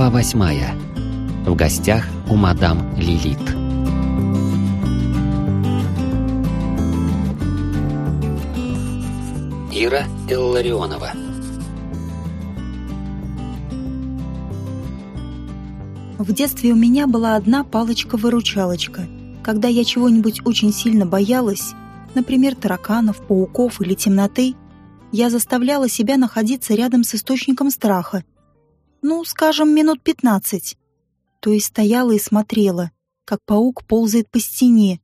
Глава восьмая. В гостях у мадам Лилит. Ира Илларионова. В детстве у меня была одна палочка-выручалочка. Когда я чего-нибудь очень сильно боялась, например, тараканов, пауков или темноты, я заставляла себя находиться рядом с источником страха. Ну, скажем, минут пятнадцать. То есть стояла и смотрела, как паук ползает по стене,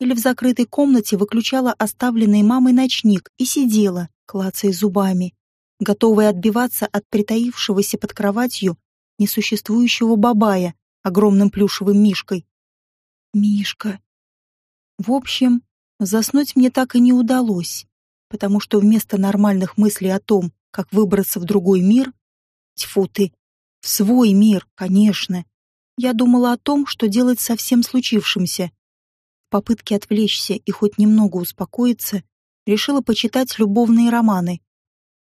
или в закрытой комнате выключала оставленный мамой ночник и сидела, клацая зубами, готовая отбиваться от притаившегося под кроватью несуществующего бабая огромным плюшевым мишкой. Мишка. В общем, заснуть мне так и не удалось, потому что вместо нормальных мыслей о том, как выбраться в другой мир, тьфу ты, в свой мир, конечно, я думала о том, что делать со всем случившимся. В попытке отвлечься и хоть немного успокоиться, решила почитать любовные романы.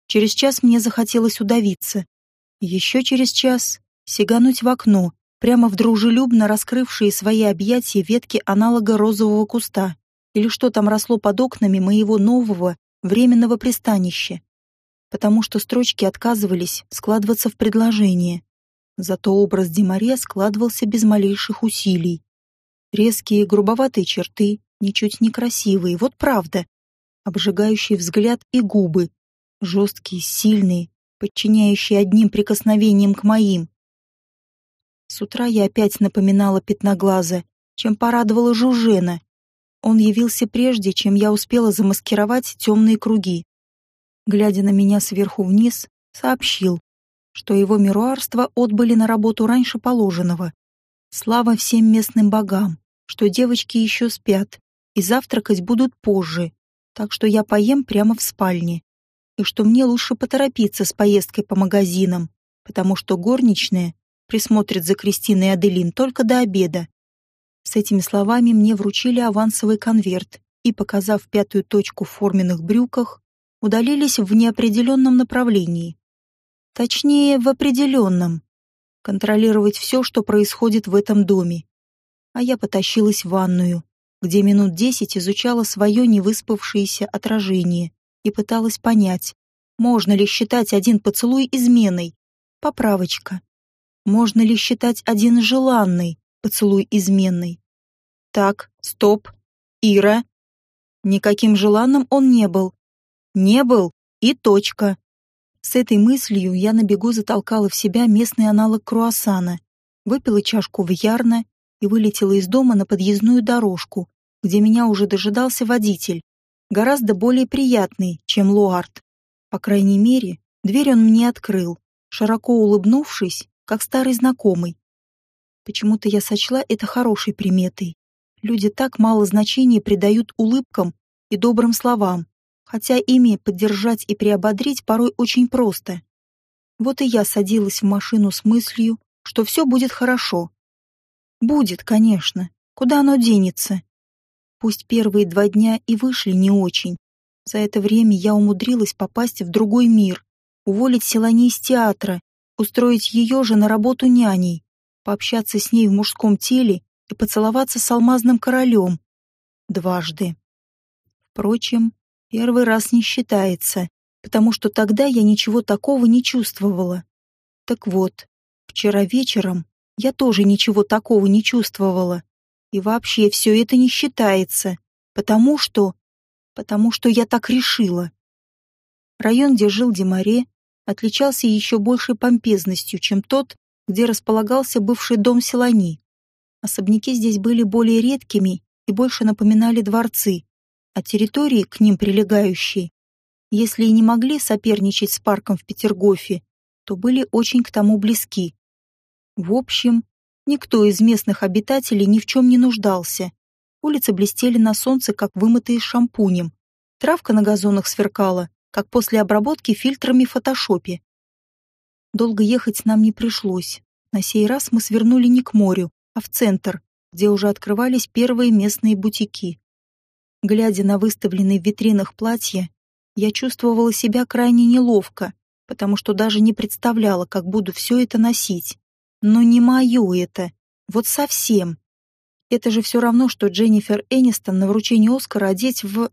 Через час мне захотелось удавиться. Еще через час сигануть в окно, прямо в дружелюбно раскрывшие свои объятия ветки аналога розового куста, или что там росло под окнами моего нового временного пристанища, потому что строчки отказывались складываться в предложение. Зато образ Демаре складывался без малейших усилий. Резкие, грубоватые черты, ничуть не красивые, вот правда. Обжигающий взгляд и губы, жесткие, сильные, подчиняющие одним прикосновением к моим. С утра я опять напоминала пятноглаза, чем порадовала Жужена. Он явился прежде, чем я успела замаскировать темные круги. Глядя на меня сверху вниз, сообщил, что его мируарство отбыли на работу раньше положенного. Слава всем местным богам, что девочки еще спят и завтракать будут позже, так что я поем прямо в спальне. И что мне лучше поторопиться с поездкой по магазинам, потому что горничная присмотрит за Кристиной и Аделин только до обеда. С этими словами мне вручили авансовый конверт и, показав пятую точку в форменных брюках, удалились в неопределенном направлении. Точнее, в определенном. Контролировать все, что происходит в этом доме. А я потащилась в ванную, где минут десять изучала свое невыспавшееся отражение и пыталась понять, можно ли считать один поцелуй изменой. Поправочка. Можно ли считать один желанный поцелуй изменной? Так, стоп. Ира. Никаким желанным он не был. Не был и точка. С этой мыслью я на бегу затолкала в себя местный аналог круассана, выпила чашку вьярна и вылетела из дома на подъездную дорожку, где меня уже дожидался водитель, гораздо более приятный, чем Луард. По крайней мере, дверь он мне открыл, широко улыбнувшись как старый знакомый. Почему-то я сочла это хорошей приметой. Люди так мало значения придают улыбкам и добрым словам, хотя ими поддержать и приободрить порой очень просто. Вот и я садилась в машину с мыслью, что все будет хорошо. Будет, конечно. Куда оно денется? Пусть первые два дня и вышли не очень. За это время я умудрилась попасть в другой мир, уволить Селани из театра устроить ее же на работу няней, пообщаться с ней в мужском теле и поцеловаться с алмазным королем. Дважды. Впрочем, первый раз не считается, потому что тогда я ничего такого не чувствовала. Так вот, вчера вечером я тоже ничего такого не чувствовала. И вообще все это не считается, потому что... потому что я так решила. Район, где жил Демаре, отличался еще большей помпезностью, чем тот, где располагался бывший дом Селани. Особняки здесь были более редкими и больше напоминали дворцы, а территории, к ним прилегающие, если и не могли соперничать с парком в Петергофе, то были очень к тому близки. В общем, никто из местных обитателей ни в чем не нуждался. Улицы блестели на солнце, как вымытые шампунем. Травка на газонах сверкала, как после обработки фильтрами в фотошопе. Долго ехать нам не пришлось. На сей раз мы свернули не к морю, а в центр, где уже открывались первые местные бутики. Глядя на выставленные в витринах платья, я чувствовала себя крайне неловко, потому что даже не представляла, как буду все это носить. Но не мое это. Вот совсем. Это же все равно, что Дженнифер Энистон на вручение Оскара одеть в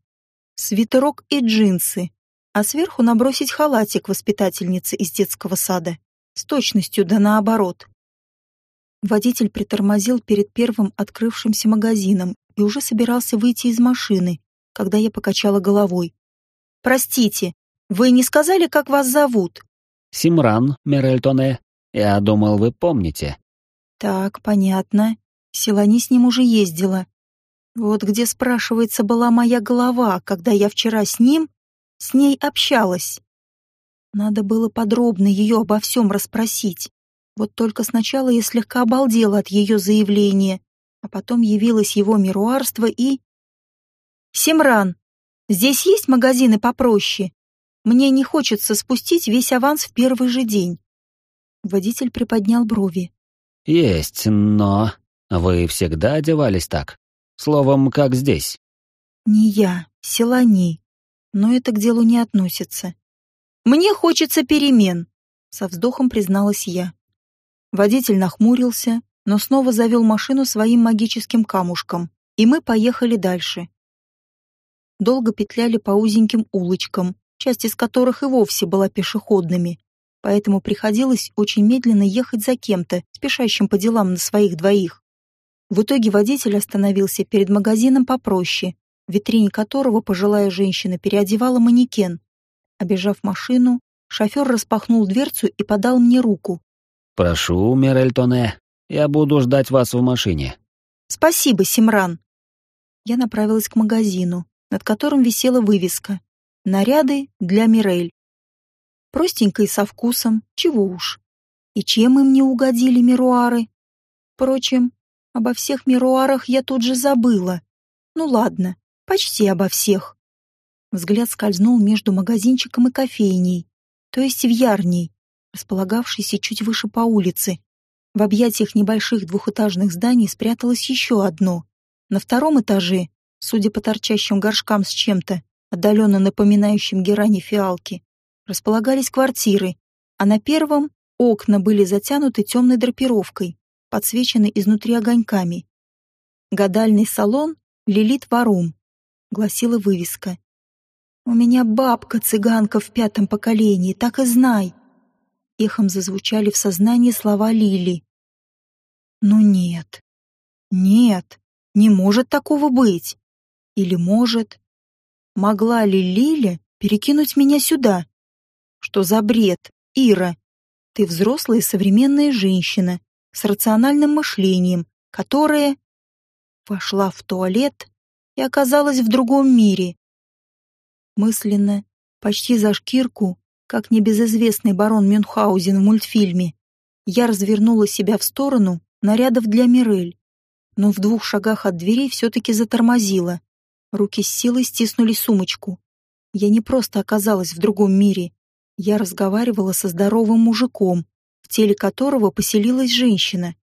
свитерок и джинсы, а сверху набросить халатик воспитательницы из детского сада. С точностью да наоборот. Водитель притормозил перед первым открывшимся магазином и уже собирался выйти из машины, когда я покачала головой. «Простите, вы не сказали, как вас зовут?» «Симран, Мерельтоне. Я думал, вы помните». «Так, понятно. Селани с ним уже ездила. Вот где, спрашивается, была моя голова, когда я вчера с ним, с ней общалась. Надо было подробно ее обо всем расспросить. Вот только сначала я слегка обалдела от ее заявления, а потом явилось его мируарство и... «Симран, здесь есть магазины попроще? Мне не хочется спустить весь аванс в первый же день». Водитель приподнял брови. «Есть, но вы всегда одевались так? Словом, как здесь?» «Не я, Селани. Но это к делу не относится. Мне хочется перемен», — со вздохом призналась я. Водитель нахмурился, но снова завел машину своим магическим камушком, и мы поехали дальше. Долго петляли по узеньким улочкам, часть из которых и вовсе была пешеходными, поэтому приходилось очень медленно ехать за кем-то, спешащим по делам на своих двоих. В итоге водитель остановился перед магазином попроще, в витрине которого пожилая женщина переодевала манекен. Обежав машину, шофер распахнул дверцу и подал мне руку, «Прошу, Мирельтоне, я буду ждать вас в машине». «Спасибо, Симран». Я направилась к магазину, над которым висела вывеска «Наряды для Мирель». Простенько со вкусом, чего уж. И чем им не угодили мируары? Впрочем, обо всех мируарах я тут же забыла. Ну ладно, почти обо всех. Взгляд скользнул между магазинчиком и кофейней, то есть в ярней, располагавшейся чуть выше по улице. В объятиях небольших двухэтажных зданий спряталось еще одно. На втором этаже, судя по торчащим горшкам с чем-то, отдаленно напоминающим герани фиалки, располагались квартиры, а на первом окна были затянуты темной драпировкой, подсвечены изнутри огоньками. «Гадальный салон Лилит Варум», — гласила вывеска. «У меня бабка-цыганка в пятом поколении, так и знай эхом зазвучали в сознании слова Лили. «Ну нет, нет, не может такого быть. Или может, могла ли Лиля перекинуть меня сюда? Что за бред, Ира? Ты взрослая современная женщина с рациональным мышлением, которая вошла в туалет и оказалась в другом мире. Мысленно, почти за шкирку, как небезызвестный барон Мюнхгаузен в мультфильме. Я развернула себя в сторону нарядов для Мирель, но в двух шагах от двери все-таки затормозила. Руки с силой стиснули сумочку. Я не просто оказалась в другом мире. Я разговаривала со здоровым мужиком, в теле которого поселилась женщина.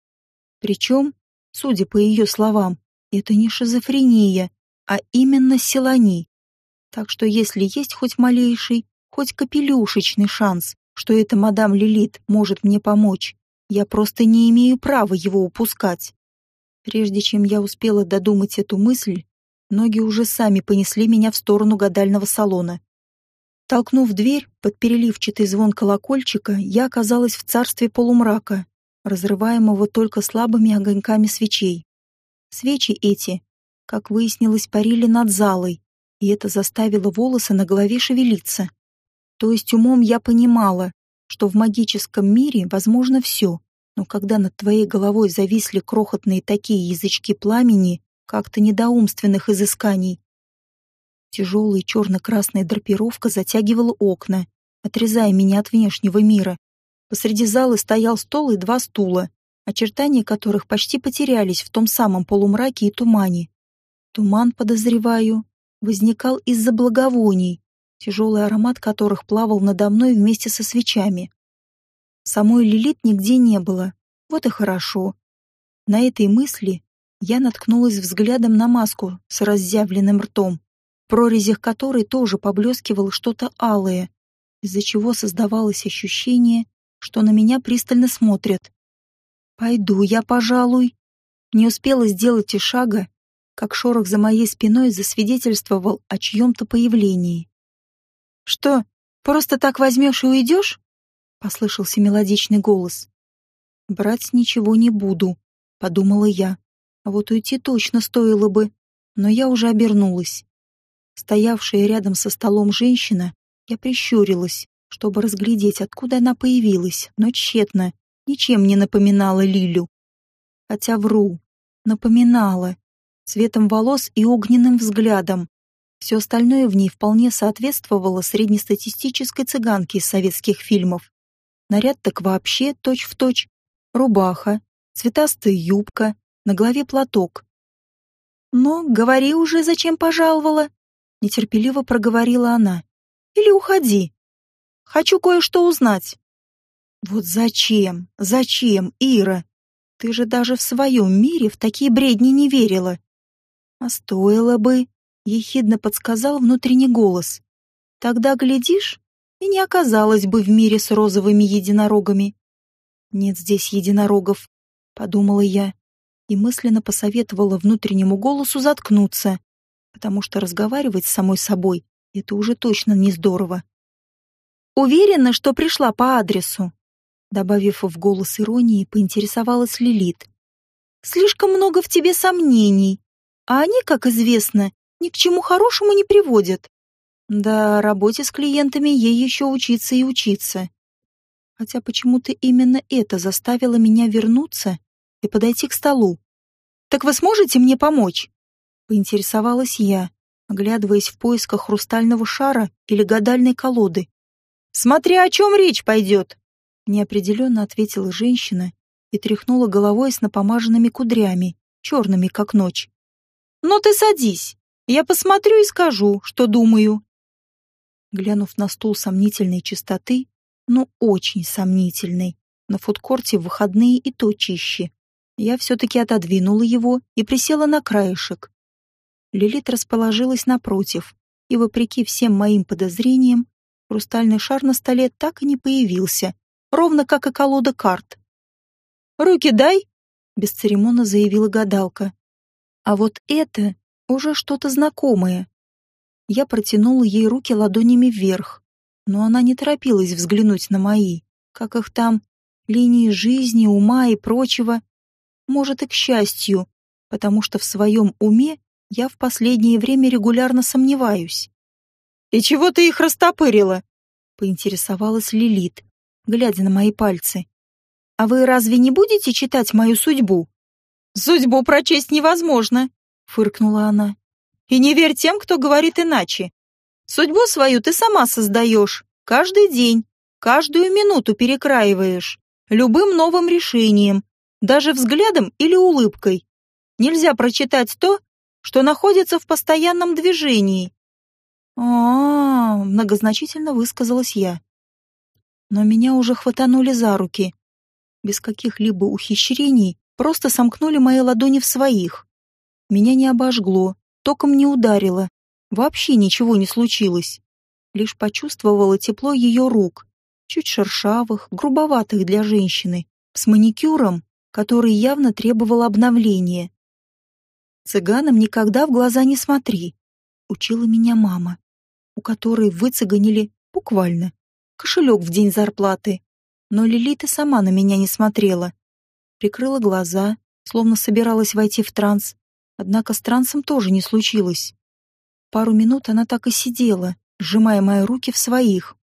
Причем, судя по ее словам, это не шизофрения, а именно селани. Так что если есть хоть малейший, хоть капелюшечный шанс, что эта мадам Лилит может мне помочь. Я просто не имею права его упускать. Прежде чем я успела додумать эту мысль, ноги уже сами понесли меня в сторону гадального салона. Толкнув дверь под переливчатый звон колокольчика, я оказалась в царстве полумрака, разрываемого только слабыми огоньками свечей. Свечи эти, как выяснилось, парили над залой, и это заставило волосы на голове шевелиться. То есть умом я понимала, что в магическом мире возможно все, но когда над твоей головой зависли крохотные такие язычки пламени, как-то недоумственных изысканий. Тяжелая черно-красная драпировка затягивала окна, отрезая меня от внешнего мира. Посреди зала стоял стол и два стула, очертания которых почти потерялись в том самом полумраке и тумане. Туман, подозреваю, возникал из-за благовоний, тяжелый аромат которых плавал надо мной вместе со свечами. Самой Лилит нигде не было. Вот и хорошо. На этой мысли я наткнулась взглядом на маску с разъявленным ртом, в прорезях которой тоже поблескивало что-то алое, из-за чего создавалось ощущение, что на меня пристально смотрят. Пойду я, пожалуй. Не успела сделать и шага, как шорох за моей спиной засвидетельствовал о чьем-то появлении. «Что, просто так возьмешь и уйдешь?» — послышался мелодичный голос. «Брать ничего не буду», — подумала я. А вот уйти точно стоило бы, но я уже обернулась. Стоявшая рядом со столом женщина, я прищурилась, чтобы разглядеть, откуда она появилась, но тщетно, ничем не напоминала Лилю. Хотя вру, напоминала, цветом волос и огненным взглядом. Все остальное в ней вполне соответствовало среднестатистической цыганке из советских фильмов. Наряд так вообще точь-в-точь. Рубаха, цветастая юбка, на голове платок. «Ну, говори уже, зачем пожаловала?» Нетерпеливо проговорила она. «Или уходи. Хочу кое-что узнать». «Вот зачем? Зачем, Ира? Ты же даже в своем мире в такие бредни не верила». «А стоило бы», — ехидно подсказал внутренний голос. «Тогда, глядишь, и не оказалось бы в мире с розовыми единорогами». «Нет здесь единорогов», — подумала я и мысленно посоветовала внутреннему голосу заткнуться, потому что разговаривать с самой собой — это уже точно не здорово. «Уверена, что пришла по адресу», добавив в голос иронии, поинтересовалась Лилит. «Слишком много в тебе сомнений, а они, как известно, ни к чему хорошему не приводят. Да, работе с клиентами ей еще учиться и учиться. Хотя почему-то именно это заставило меня вернуться и подойти к столу. «Так вы сможете мне помочь?» — поинтересовалась я, оглядываясь в поисках хрустального шара или гадальной колоды. «Смотря о чем речь пойдет!» — неопределенно ответила женщина и тряхнула головой с напомаженными кудрями, черными, как ночь. «Ну ты садись, я посмотрю и скажу, что думаю». Глянув на стул сомнительной чистоты, ну очень сомнительной, на фудкорте в выходные и то чище, я все-таки отодвинула его и присела на краешек. Лилит расположилась напротив, и, вопреки всем моим подозрениям, хрустальный шар на столе так и не появился, ровно как и колода карт. «Руки дай!» — бесцеремонно заявила гадалка. А вот это уже что-то знакомое. Я протянула ей руки ладонями вверх, но она не торопилась взглянуть на мои, как их там, линии жизни, ума и прочего. Может, и к счастью, потому что в своем уме я в последнее время регулярно сомневаюсь. «И чего ты их растопырила?» — поинтересовалась Лилит, глядя на мои пальцы. «А вы разве не будете читать мою судьбу?» «Судьбу прочесть невозможно», — фыркнула она. «И не верь тем, кто говорит иначе. Судьбу свою ты сама создаешь, каждый день, каждую минуту перекраиваешь, любым новым решением, даже взглядом или улыбкой. Нельзя прочитать то, что находится в постоянном движении. А, -а, -а многозначительно высказалась я. Но меня уже хватанули за руки. Без каких-либо ухищрений просто сомкнули мои ладони в своих. Меня не обожгло, током не ударило. Вообще ничего не случилось. Лишь почувствовала тепло ее рук, чуть шершавых, грубоватых для женщины, с маникюром который явно требовал обновления. «Цыганам никогда в глаза не смотри», — учила меня мама, у которой выцыганили буквально кошелек в день зарплаты. Но Лилита сама на меня не смотрела. Прикрыла глаза, словно собиралась войти в транс. Однако с трансом тоже не случилось. Пару минут она так и сидела, сжимая мои руки в своих.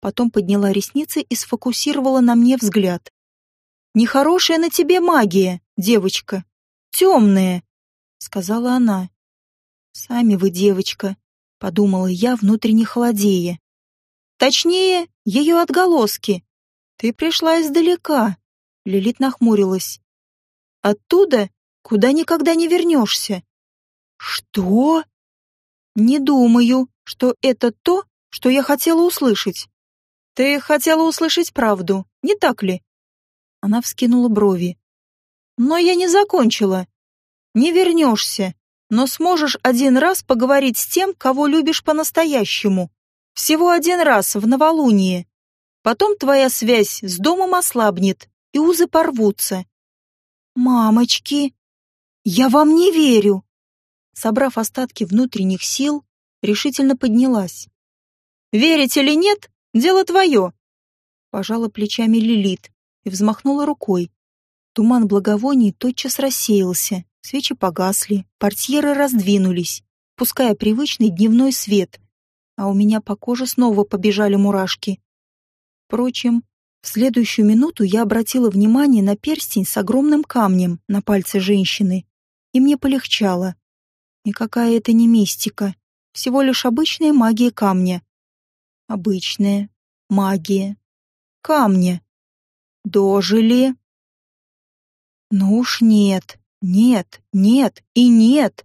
Потом подняла ресницы и сфокусировала на мне взгляд. Нехорошая на тебе магия, девочка. Темная, — сказала она. Сами вы, девочка, — подумала я, внутренне холодея. Точнее, ее отголоски. Ты пришла издалека, — Лилит нахмурилась. Оттуда, куда никогда не вернешься. Что? Не думаю, что это то, что я хотела услышать. Ты хотела услышать правду, не так ли? Она вскинула брови. «Но я не закончила. Не вернешься, но сможешь один раз поговорить с тем, кого любишь по-настоящему. Всего один раз в новолуние. Потом твоя связь с домом ослабнет, и узы порвутся, «Мамочки! Я вам не верю!» Собрав остатки внутренних сил, решительно поднялась. «Верить или нет, дело твое!» Пожала плечами Лилит и взмахнула рукой. Туман благовоний тотчас рассеялся, свечи погасли, портьеры раздвинулись, пуская привычный дневной свет, а у меня по коже снова побежали мурашки. Впрочем, в следующую минуту я обратила внимание на перстень с огромным камнем на пальце женщины, и мне полегчало. Никакая это не мистика, всего лишь обычная магия камня. Обычная магия камня. Дожили. Ну уж нет, нет, нет и нет.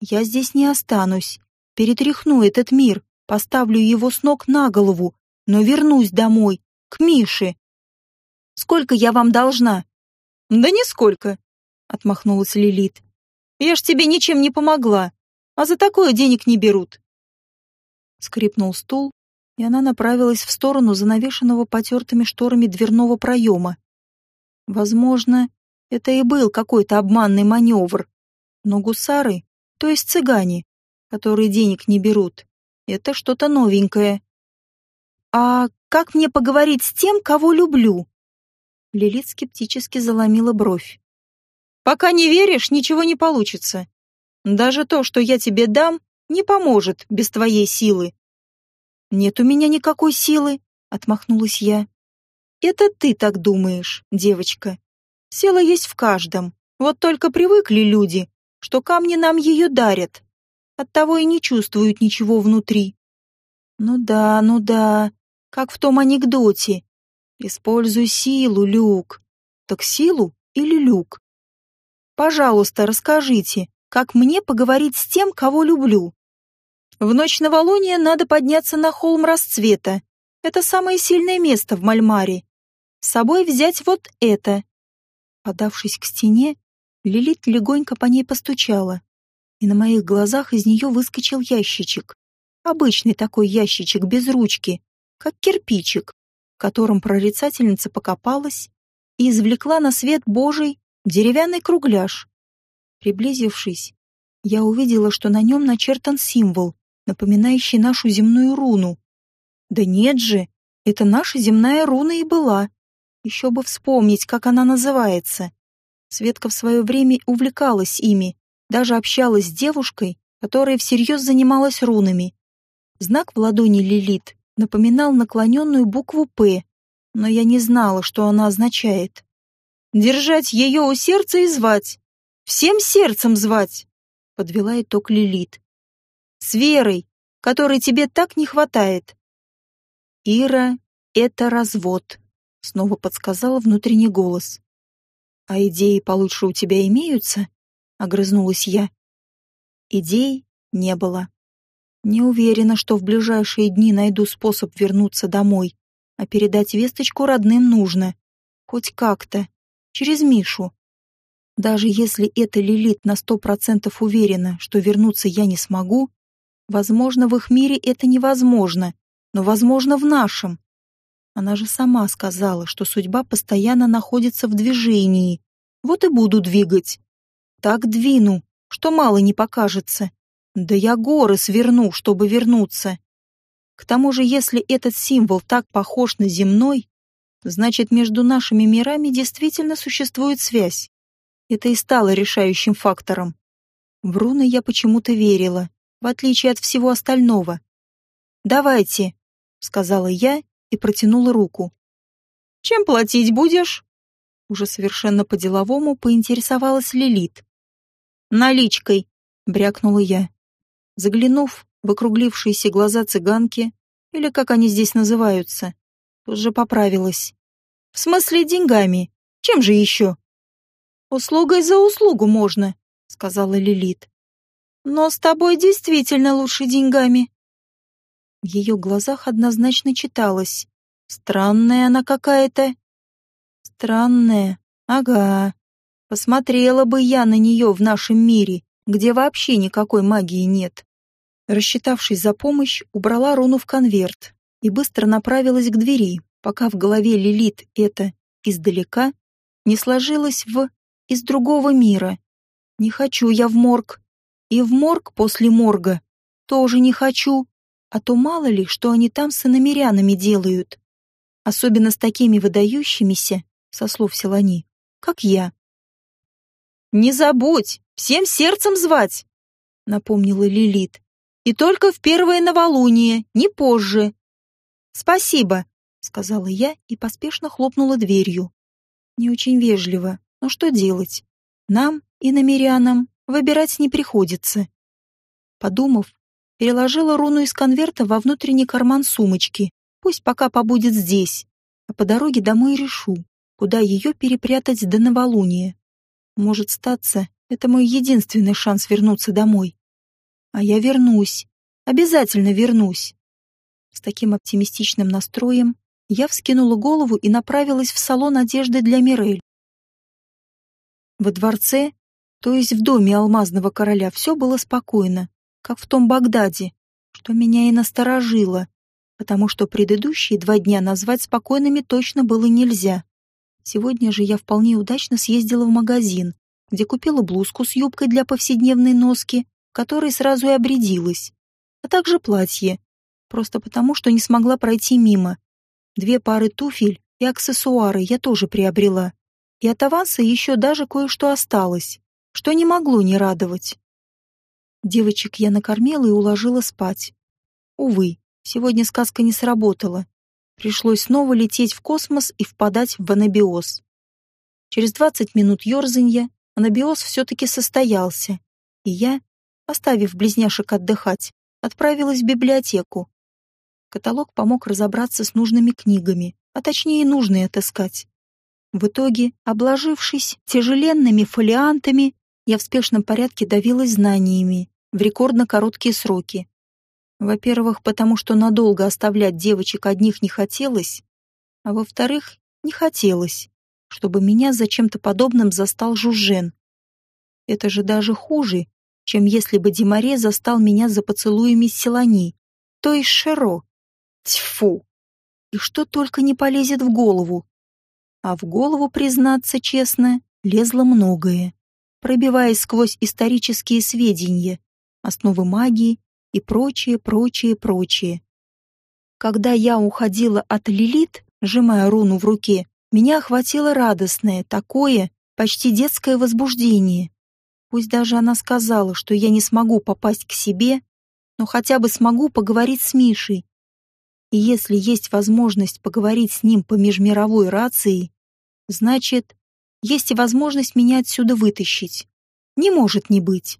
Я здесь не останусь. Перетряхну этот мир, поставлю его с ног на голову, но вернусь домой, к Мише. Сколько я вам должна? Да нисколько, отмахнулась Лилит. Я ж тебе ничем не помогла, а за такое денег не берут. Скрипнул стул, и она направилась в сторону занавешенного потертыми шторами дверного проема. Возможно, это и был какой-то обманный маневр, но гусары, то есть цыгане, которые денег не берут, это что-то новенькое. «А как мне поговорить с тем, кого люблю?» Лилит скептически заломила бровь. «Пока не веришь, ничего не получится. Даже то, что я тебе дам, не поможет без твоей силы». «Нет у меня никакой силы», — отмахнулась я. «Это ты так думаешь, девочка. Сила есть в каждом. Вот только привыкли люди, что камни нам ее дарят. Оттого и не чувствуют ничего внутри. Ну да, ну да, как в том анекдоте. Используй силу, Люк. Так силу или Люк? Пожалуйста, расскажите, как мне поговорить с тем, кого люблю? В ночь новолуния надо подняться на холм расцвета. Это самое сильное место в Мальмаре. С собой взять вот это. Подавшись к стене, Лилит легонько по ней постучала, и на моих глазах из нее выскочил ящичек. Обычный такой ящичек без ручки, как кирпичик, в котором прорицательница покопалась и извлекла на свет Божий деревянный кругляш. Приблизившись, я увидела, что на нем начертан символ, напоминающий нашу земную руну. Да нет же, это наша земная руна и была. Еще бы вспомнить, как она называется. Светка в свое время увлекалась ими, даже общалась с девушкой, которая всерьез занималась рунами. Знак в ладони Лилит напоминал наклоненную букву «П», но я не знала, что она означает. «Держать ее у сердца и звать! Всем сердцем звать!» — подвела итог Лилит. «С верой, которой тебе так не хватает!» «Ира — это развод», снова подсказал внутренний голос. А идеи получше у тебя имеются? огрызнулась я. Идей не было. Не уверена, что в ближайшие дни найду способ вернуться домой, а передать весточку родным нужно. Хоть как-то. Через Мишу. Даже если эта Лилит на сто процентов уверена, что вернуться я не смогу, возможно, в их мире это невозможно, но возможно в нашем. Она же сама сказала, что судьба постоянно находится в движении. Вот и буду двигать. Так двину, что мало не покажется. Да я горы сверну, чтобы вернуться. К тому же, если этот символ так похож на земной, значит, между нашими мирами действительно существует связь. Это и стало решающим фактором. В руны я почему-то верила, в отличие от всего остального. «Давайте», — сказала я и протянула руку. «Чем платить будешь?» Уже совершенно по-деловому поинтересовалась Лилит. «Наличкой», — брякнула я. Заглянув в округлившиеся глаза цыганки, или как они здесь называются, тут же поправилась. «В смысле деньгами? Чем же еще?» «Услугой за услугу можно», — сказала Лилит. «Но с тобой действительно лучше деньгами». В ее глазах однозначно читалось. Странная она какая-то. Странная. Ага. Посмотрела бы я на нее в нашем мире, где вообще никакой магии нет. Рассчитавшись за помощь, убрала руну в конверт и быстро направилась к двери, пока в голове Лилит это издалека не сложилось в из другого мира. Не хочу я в морг. И в морг после морга тоже не хочу, а то мало ли, что они там с иномерянами делают. Особенно с такими выдающимися, со слов Селани, как я. «Не забудь, всем сердцем звать!» — напомнила Лилит. «И только в первое новолуние, не позже». «Спасибо», — сказала я и поспешно хлопнула дверью. Не очень вежливо, но что делать? Нам, и намерянам, выбирать не приходится. Подумав, переложила руну из конверта во внутренний карман сумочки. Пусть пока побудет здесь, а по дороге домой решу, куда ее перепрятать до новолуния. Может статься, это мой единственный шанс вернуться домой. А я вернусь, обязательно вернусь. С таким оптимистичным настроем я вскинула голову и направилась в салон одежды для Мирель. Во дворце, то есть в доме алмазного короля, все было спокойно, как в том Багдаде, что меня и насторожило, потому что предыдущие два дня назвать спокойными точно было нельзя. Сегодня же я вполне удачно съездила в магазин, где купила блузку с юбкой для повседневной носки, которой сразу и обрядилась, а также платье, просто потому, что не смогла пройти мимо. Две пары туфель и аксессуары я тоже приобрела. И от аванса еще даже кое-что осталось, что не могло не радовать. Девочек я накормила и уложила спать. Увы, сегодня сказка не сработала. Пришлось снова лететь в космос и впадать в анабиоз. Через 20 минут ерзанья анабиоз все-таки состоялся, и я, оставив близняшек отдыхать, отправилась в библиотеку. Каталог помог разобраться с нужными книгами, а точнее нужные отыскать. В итоге, обложившись тяжеленными фолиантами, я в спешном порядке давилась знаниями в рекордно короткие сроки. Во-первых, потому что надолго оставлять девочек одних не хотелось, а во-вторых, не хотелось, чтобы меня за чем-то подобным застал Жужжен. Это же даже хуже, чем если бы Демаре застал меня за поцелуями с Селани, то есть Шеро. Тьфу! И что только не полезет в голову, а в голову, признаться честно, лезло многое, пробиваясь сквозь исторические сведения, основы магии и прочее, прочее, прочее. Когда я уходила от Лилит, сжимая руну в руке, меня охватило радостное, такое, почти детское возбуждение. Пусть даже она сказала, что я не смогу попасть к себе, но хотя бы смогу поговорить с Мишей. И если есть возможность поговорить с ним по межмировой рации, Значит, есть и возможность меня отсюда вытащить. Не может не быть.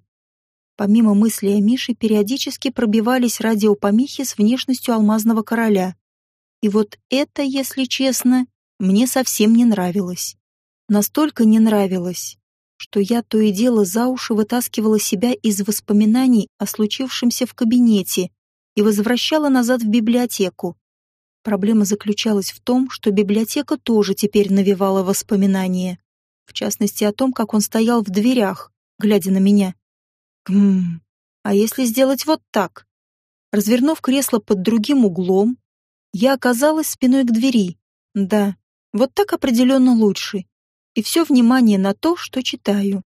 Помимо мысли о Мише, периодически пробивались радиопомехи с внешностью алмазного короля. И вот это, если честно, мне совсем не нравилось. Настолько не нравилось, что я то и дело за уши вытаскивала себя из воспоминаний о случившемся в кабинете и возвращала назад в библиотеку. Проблема заключалась в том, что библиотека тоже теперь навевала воспоминания. В частности, о том, как он стоял в дверях, глядя на меня. Хм, а если сделать вот так? Развернув кресло под другим углом, я оказалась спиной к двери. Да, вот так определенно лучше. И все внимание на то, что читаю.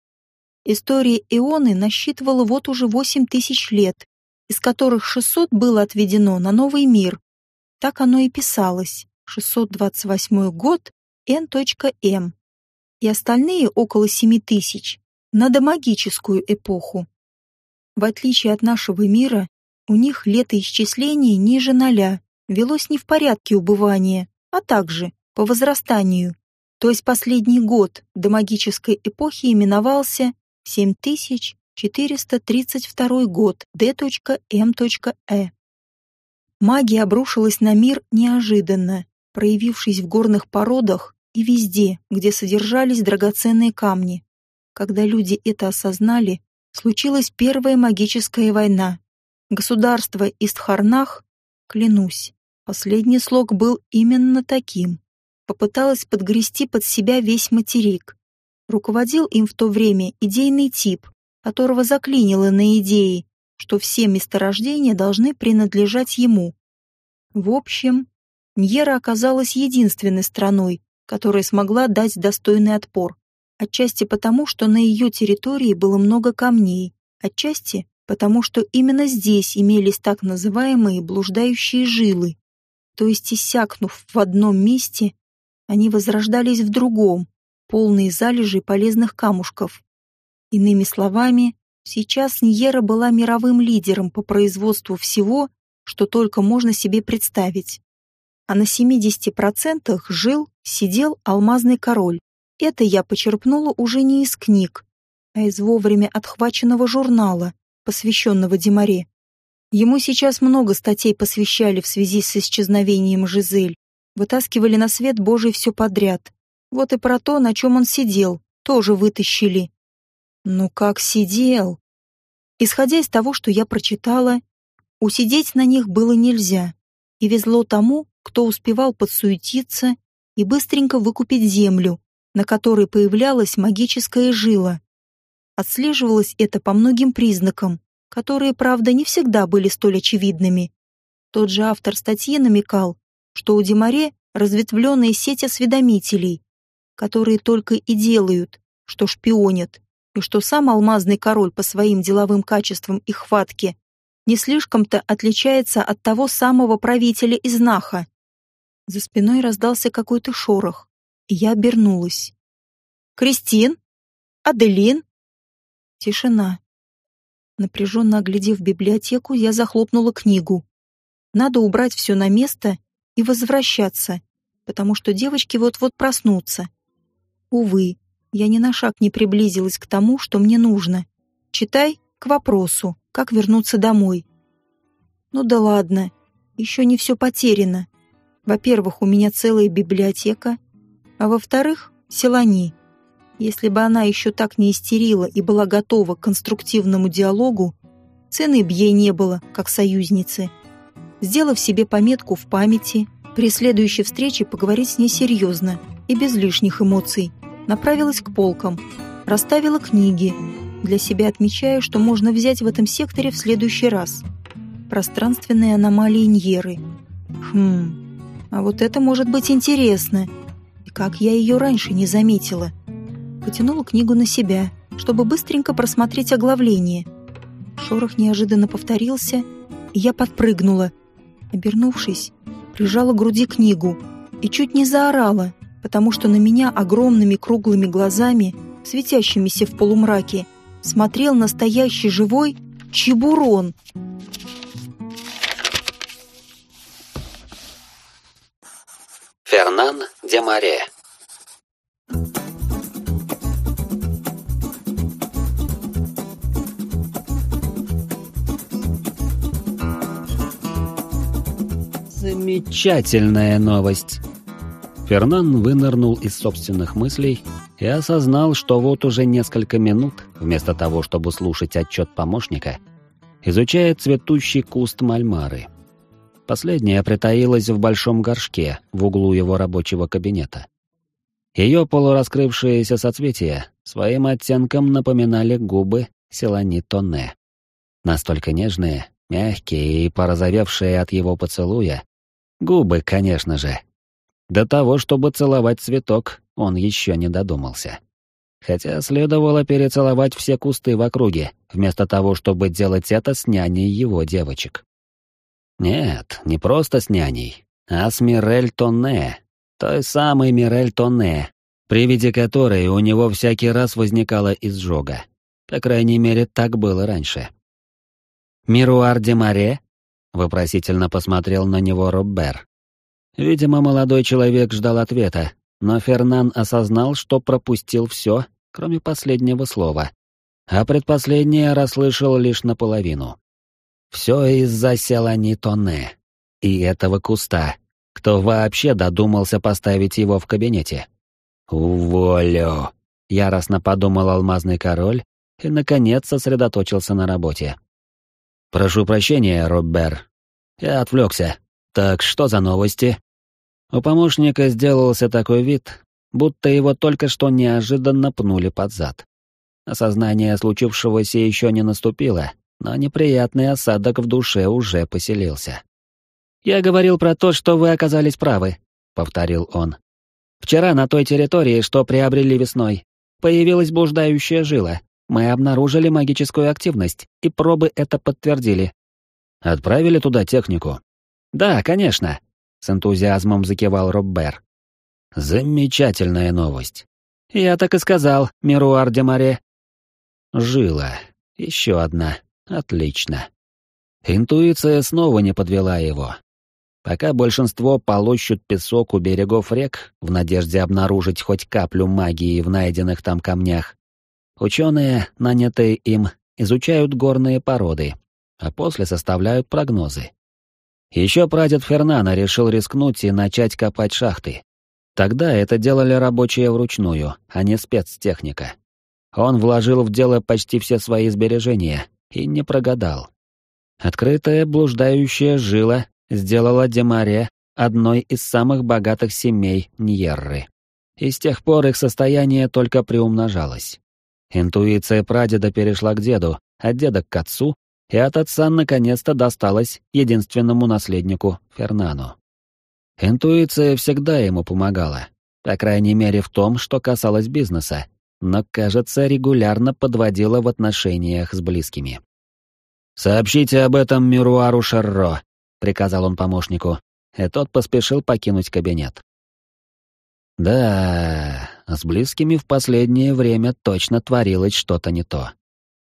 История Ионы насчитывала вот уже восемь тысяч лет, из которых 600 было отведено на новый мир, так оно и писалось. 628 год, N.M. И остальные около 7 тысяч на домагическую эпоху. В отличие от нашего мира, у них летоисчисление ниже ноля, велось не в порядке убывания, а также по возрастанию. То есть последний год до магической эпохи именовался 7432 год D.M.E. Магия обрушилась на мир неожиданно, проявившись в горных породах и везде, где содержались драгоценные камни. Когда люди это осознали, случилась первая магическая война. Государство Истхарнах, клянусь, последний слог был именно таким, попыталось подгрести под себя весь материк. Руководил им в то время идейный тип, которого заклинило на идеи, что все месторождения должны принадлежать ему. В общем, Ньера оказалась единственной страной, которая смогла дать достойный отпор. Отчасти потому, что на ее территории было много камней, отчасти потому, что именно здесь имелись так называемые блуждающие жилы, то есть иссякнув в одном месте, они возрождались в другом, полные залежей полезных камушков. Иными словами, сейчас Ньера была мировым лидером по производству всего, что только можно себе представить. А на 70% жил, сидел алмазный король. Это я почерпнула уже не из книг, а из вовремя отхваченного журнала, посвященного Демаре. Ему сейчас много статей посвящали в связи с исчезновением Жизель. Вытаскивали на свет Божий все подряд. Вот и про то, на чем он сидел, тоже вытащили. Ну как сидел? Исходя из того, что я прочитала, усидеть на них было нельзя. И везло тому, кто успевал подсуетиться и быстренько выкупить землю, на которой появлялась магическая жила. Отслеживалось это по многим признакам, которые, правда, не всегда были столь очевидными. Тот же автор статьи намекал, что у Демаре разветвленная сеть осведомителей, которые только и делают, что шпионят, и что сам алмазный король по своим деловым качествам и хватке не слишком-то отличается от того самого правителя из Наха. За спиной раздался какой-то шорох, и я обернулась. «Кристин? Аделин?» Тишина. Напряженно оглядев библиотеку, я захлопнула книгу. Надо убрать все на место и возвращаться, потому что девочки вот-вот проснутся. Увы, я ни на шаг не приблизилась к тому, что мне нужно. Читай к вопросу, как вернуться домой. Ну да ладно, еще не все потеряно. Во-первых, у меня целая библиотека, а во-вторых, Селани. Если бы она еще так не истерила и была готова к конструктивному диалогу, цены б ей не было, как союзницы. Сделав себе пометку в памяти, при следующей встрече поговорить с ней серьезно и без лишних эмоций, направилась к полкам, расставила книги, для себя отмечая, что можно взять в этом секторе в следующий раз. Пространственные аномалии Ньеры. Хм, а вот это может быть интересно. И как я ее раньше не заметила. Потянула книгу на себя, чтобы быстренько просмотреть оглавление. Шорох неожиданно повторился, и я подпрыгнула. Обернувшись, прижала к груди книгу и чуть не заорала, потому что на меня огромными круглыми глазами, светящимися в полумраке, смотрел настоящий живой чебурон. Фернан де Море Замечательная новость. Фернан вынырнул из собственных мыслей и осознал, что вот уже несколько минут, вместо того, чтобы слушать отчет помощника, изучает цветущий куст мальмары. Последняя притаилась в большом горшке в углу его рабочего кабинета. Ее полураскрывшиеся соцветия своим оттенком напоминали губы Селани. Настолько нежные, мягкие и порозовевшие от его поцелуя, Губы, конечно же. До того, чтобы целовать цветок, он еще не додумался. Хотя следовало перецеловать все кусты в округе, вместо того, чтобы делать это с няней его девочек. Нет, не просто с няней, а с Мирель Тонне, той самой Мирель Тонне, при виде которой у него всякий раз возникала изжога. По крайней мере, так было раньше. «Мируар де Маре?» Вопросительно посмотрел на него Роббер. Видимо, молодой человек ждал ответа, но Фернан осознал, что пропустил все, кроме последнего слова. А предпоследнее расслышал лишь наполовину. Все из-за Селани Тоне. И этого куста. Кто вообще додумался поставить его в кабинете? «Уволю!» — яростно подумал алмазный король и, наконец, сосредоточился на работе. «Прошу прощения, Роббер. Я отвлекся. Так что за новости?» У помощника сделался такой вид, будто его только что неожиданно пнули под зад. Осознание случившегося еще не наступило, но неприятный осадок в душе уже поселился. «Я говорил про то, что вы оказались правы», — повторил он. «Вчера на той территории, что приобрели весной, Появилась блуждающая жила. Мы обнаружили магическую активность, и пробы это подтвердили. Отправили туда технику? Да, конечно, с энтузиазмом закивал Роббер. Замечательная новость. Я так и сказал, Мируар де Море. Жила. Еще одна. Отлично. Интуиция снова не подвела его. Пока большинство полощут песок у берегов рек в надежде обнаружить хоть каплю магии в найденных там камнях, ученые, нанятые им, изучают горные породы, а после составляют прогнозы. Еще прадед Фернана решил рискнуть и начать копать шахты. Тогда это делали рабочие вручную, а не спецтехника. Он вложил в дело почти все свои сбережения и не прогадал. Открытая блуждающая жила сделала Демаре одной из самых богатых семей Ньерры. И с тех пор их состояние только приумножалось. Интуиция прадеда перешла к деду, от деда к отцу, и от отца наконец-то досталась единственному наследнику Фернану. Интуиция всегда ему помогала, по крайней мере в том, что касалось бизнеса, но, кажется, регулярно подводила в отношениях с близкими. «Сообщите об этом Мируару Шарро», — приказал он помощнику, и тот поспешил покинуть кабинет. Да, с близкими в последнее время точно творилось что-то не то.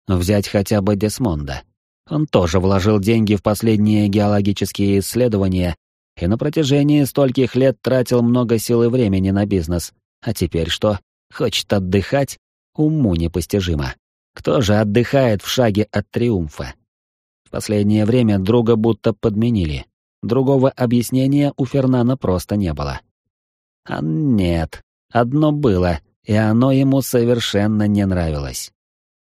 Взять хотя бы Десмонда. Он тоже вложил деньги в последние геологические исследования и на протяжении стольких лет тратил много сил и времени на бизнес. А теперь что? Хочет отдыхать? Уму непостижимо. Кто же отдыхает в шаге от триумфа? В последнее время друга будто подменили. Другого объяснения у Фернана просто не было. А нет, одно было, и оно ему совершенно не нравилось.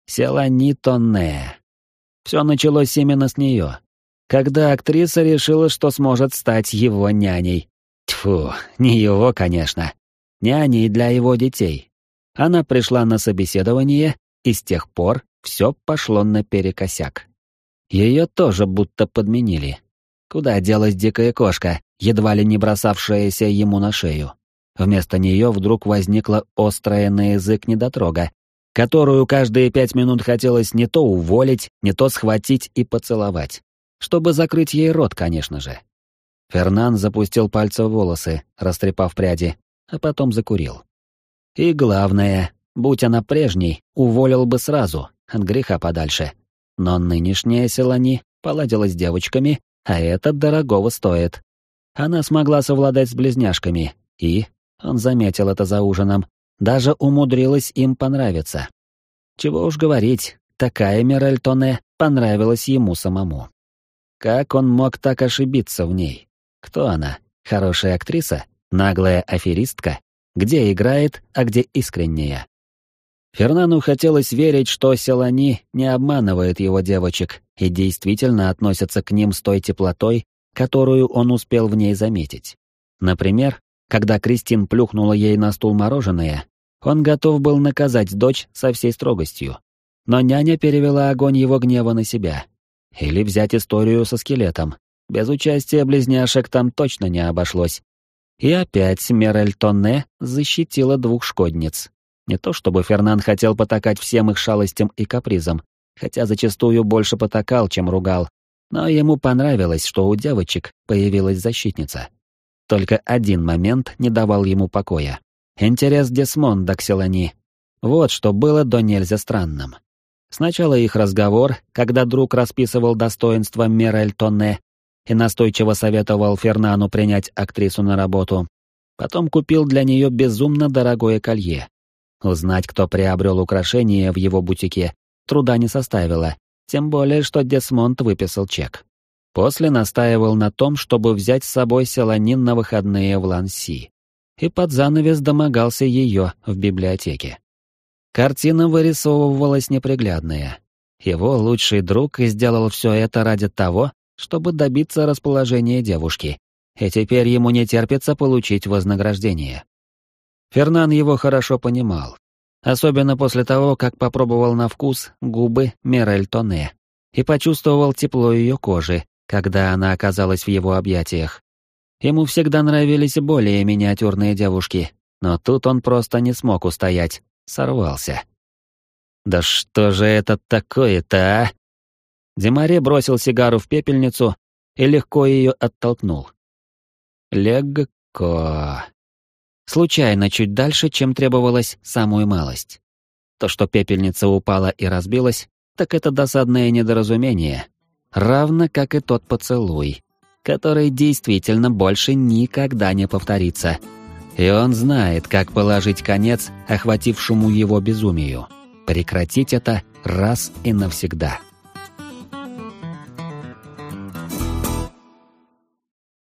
Селани Тонне. Все началось именно с нее когда актриса решила, что сможет стать его няней. Тьфу, не его, конечно. Няней для его детей. Она пришла на собеседование, и с тех пор все пошло наперекосяк. Ее тоже будто подменили. Куда делась дикая кошка, едва ли не бросавшаяся ему на шею? Вместо нее вдруг возникла острая на язык недотрога, которую каждые пять минут хотелось не то уволить, не то схватить и поцеловать чтобы закрыть ей рот, конечно же. Фернан запустил пальцы в волосы, растрепав пряди, а потом закурил. И главное, будь она прежней, уволил бы сразу, от греха подальше. Но нынешняя Селани поладила с девочками, а это дорогого стоит. Она смогла совладать с близняшками, и, он заметил это за ужином, даже умудрилась им понравиться. Чего уж говорить, такая Миральтоне понравилась ему самому. Как он мог так ошибиться в ней? Кто она? Хорошая актриса? Наглая аферистка? Где играет, а где искренняя? Фернану хотелось верить, что Селани не обманывает его девочек и действительно относится к ним с той теплотой, которую он успел в ней заметить. Например, когда Кристин плюхнула ей на стул мороженое, он готов был наказать дочь со всей строгостью. Но няня перевела огонь его гнева на себя, или взять историю со скелетом. Без участия близняшек там точно не обошлось. И опять Мерель Тонне защитила двух шкодниц. Не то чтобы Фернан хотел потакать всем их шалостям и капризам, хотя зачастую больше потакал, чем ругал, но ему понравилось, что у девочек появилась защитница. Только один момент не давал ему покоя. Интерес Десмонда к Селани. Вот что было до нельзя странным. Сначала их разговор, когда друг расписывал достоинства Мерель Тонне и настойчиво советовал Фернану принять актрису на работу. Потом купил для нее безумно дорогое колье. Узнать, кто приобрел украшение в его бутике, труда не составило, тем более, что Десмонд выписал чек. После настаивал на том, чтобы взять с собой Селанин на выходные в Ланси. И под занавес домогался ее в библиотеке. Картина вырисовывалась неприглядная. Его лучший друг сделал все это ради того, чтобы добиться расположения девушки, и теперь ему не терпится получить вознаграждение. Фернан его хорошо понимал, особенно после того, как попробовал на вкус губы Мирель Тоне и почувствовал тепло ее кожи, когда она оказалась в его объятиях. Ему всегда нравились более миниатюрные девушки, но тут он просто не смог устоять сорвался. «Да что же это такое-то, а?» Демаре бросил сигару в пепельницу и легко ее оттолкнул. Легко. Случайно чуть дальше, чем требовалось, самую малость. То, что пепельница упала и разбилась, так это досадное недоразумение, равно как и тот поцелуй, который действительно больше никогда не повторится. И он знает, как положить конец охватившему его безумию. Прекратить это раз и навсегда.